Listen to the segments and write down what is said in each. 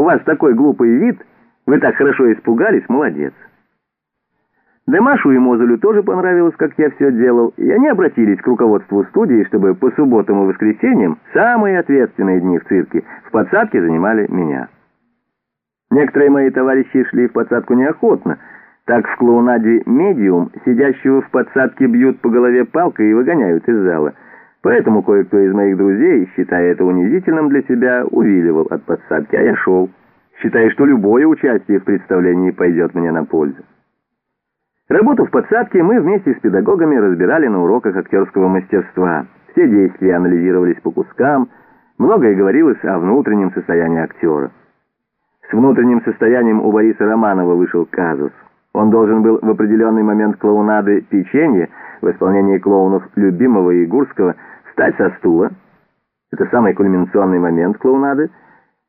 У вас такой глупый вид, вы так хорошо испугались, молодец». Демашу и Мозулю тоже понравилось, как я все делал, и они обратились к руководству студии, чтобы по субботам и воскресеньям, самые ответственные дни в цирке, в подсадке занимали меня. Некоторые мои товарищи шли в подсадку неохотно. Так в клоунаде «Медиум» сидящего в подсадке бьют по голове палкой и выгоняют из зала. Поэтому кое-кто из моих друзей, считая это унизительным для себя, увиливал от подсадки, а я шел, считая, что любое участие в представлении пойдет мне на пользу. Работу в подсадке мы вместе с педагогами разбирали на уроках актерского мастерства. Все действия анализировались по кускам, многое говорилось о внутреннем состоянии актера. С внутренним состоянием у Бориса Романова вышел казус. Он должен был в определенный момент клоунады «Печенье» в исполнении клоунов Любимого и Гурского встать со стула. Это самый кульминационный момент клоунады.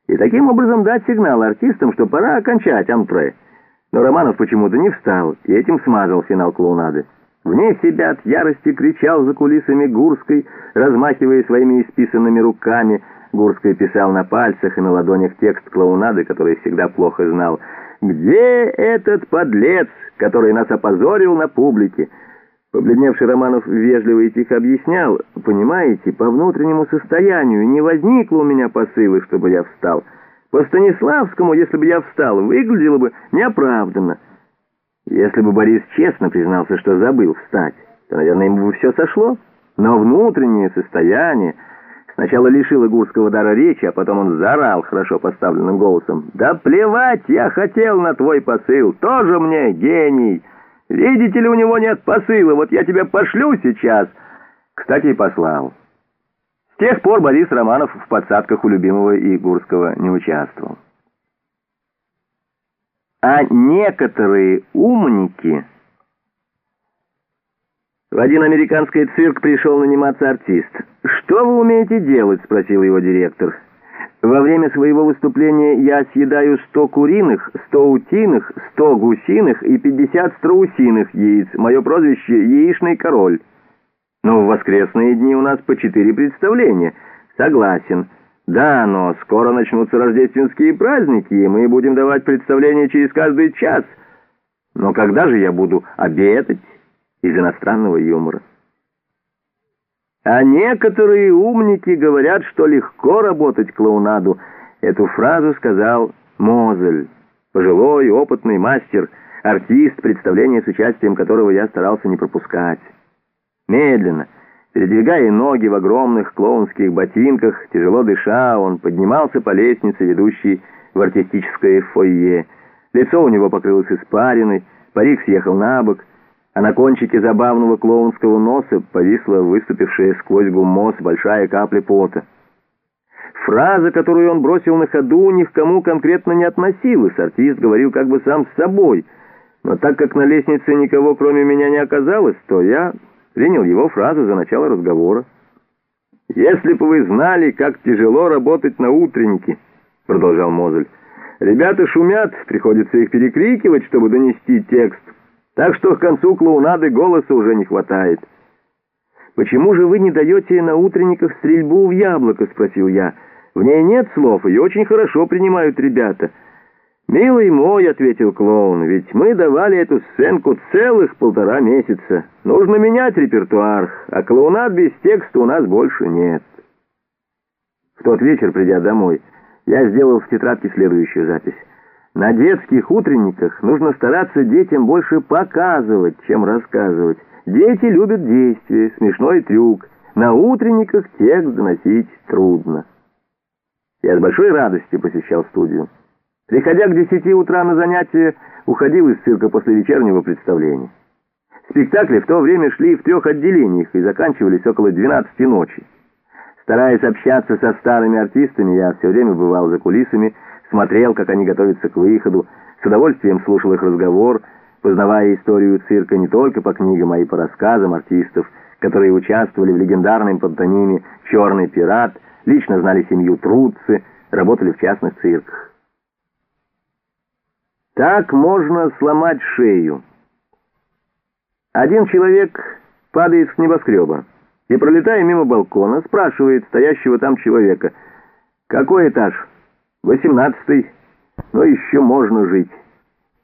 И таким образом дать сигнал артистам, что пора окончать ампре. Но Романов почему-то не встал и этим смазал финал клоунады. Вне себя от ярости кричал за кулисами Гурской, размахивая своими исписанными руками. Гурской писал на пальцах и на ладонях текст клоунады, который всегда плохо знал. «Где этот подлец, который нас опозорил на публике?» Побледневший Романов вежливо и тихо объяснял. «Понимаете, по внутреннему состоянию не возникло у меня посылы, чтобы я встал». По Станиславскому, если бы я встал, выглядело бы неоправданно. Если бы Борис честно признался, что забыл встать, то, наверное, ему бы все сошло. Но внутреннее состояние сначала лишило Гурского дара речи, а потом он заорал хорошо поставленным голосом. «Да плевать я хотел на твой посыл, тоже мне гений! Видите ли, у него нет посыла, вот я тебя пошлю сейчас!» Кстати, и послал. С тех пор Борис Романов в подсадках у любимого Игурского не участвовал. А некоторые умники... В один американский цирк пришел наниматься артист. «Что вы умеете делать?» — спросил его директор. «Во время своего выступления я съедаю сто куриных, сто утиных, сто гусиных и пятьдесят страусиных яиц. Мое прозвище — Яичный король». Но в воскресные дни у нас по четыре представления. Согласен. Да, но скоро начнутся рождественские праздники, и мы будем давать представления через каждый час. Но когда же я буду обедать из иностранного юмора? А некоторые умники говорят, что легко работать клоунаду. Эту фразу сказал Мозель, пожилой опытный мастер, артист, представление с участием которого я старался не пропускать. Медленно, передвигая ноги в огромных клоунских ботинках, тяжело дыша, он поднимался по лестнице, ведущей в артистическое фойе. Лицо у него покрылось испариной, парик съехал на бок, а на кончике забавного клоунского носа повисла выступившая сквозь гуммос большая капля пота. Фраза, которую он бросил на ходу, ни к кому конкретно не относилась. Артист говорил как бы сам с собой. Но так как на лестнице никого кроме меня не оказалось, то я принял его фразу за начало разговора. «Если бы вы знали, как тяжело работать на утреннике», — продолжал Мозель. «Ребята шумят, приходится их перекрикивать, чтобы донести текст, так что к концу клоунады голоса уже не хватает». «Почему же вы не даете на утренниках стрельбу в яблоко?» — спросил я. «В ней нет слов, ее очень хорошо принимают ребята». «Милый мой», — ответил клоун, — «ведь мы давали эту сценку целых полтора месяца. Нужно менять репертуар, а клоунад без текста у нас больше нет». В тот вечер, придя домой, я сделал в тетрадке следующую запись. На детских утренниках нужно стараться детям больше показывать, чем рассказывать. Дети любят действия, смешной трюк. На утренниках текст доносить трудно. Я с большой радостью посещал студию. Приходя к десяти утра на занятия, уходил из цирка после вечернего представления. Спектакли в то время шли в трех отделениях и заканчивались около двенадцати ночи. Стараясь общаться со старыми артистами, я все время бывал за кулисами, смотрел, как они готовятся к выходу, с удовольствием слушал их разговор, познавая историю цирка не только по книгам, а и по рассказам артистов, которые участвовали в легендарном пантониме «Черный пират», лично знали семью Трудцы, работали в частных цирках. Так можно сломать шею. Один человек падает с небоскреба и, пролетая мимо балкона, спрашивает стоящего там человека, «Какой этаж?» Восемнадцатый. Но еще можно жить.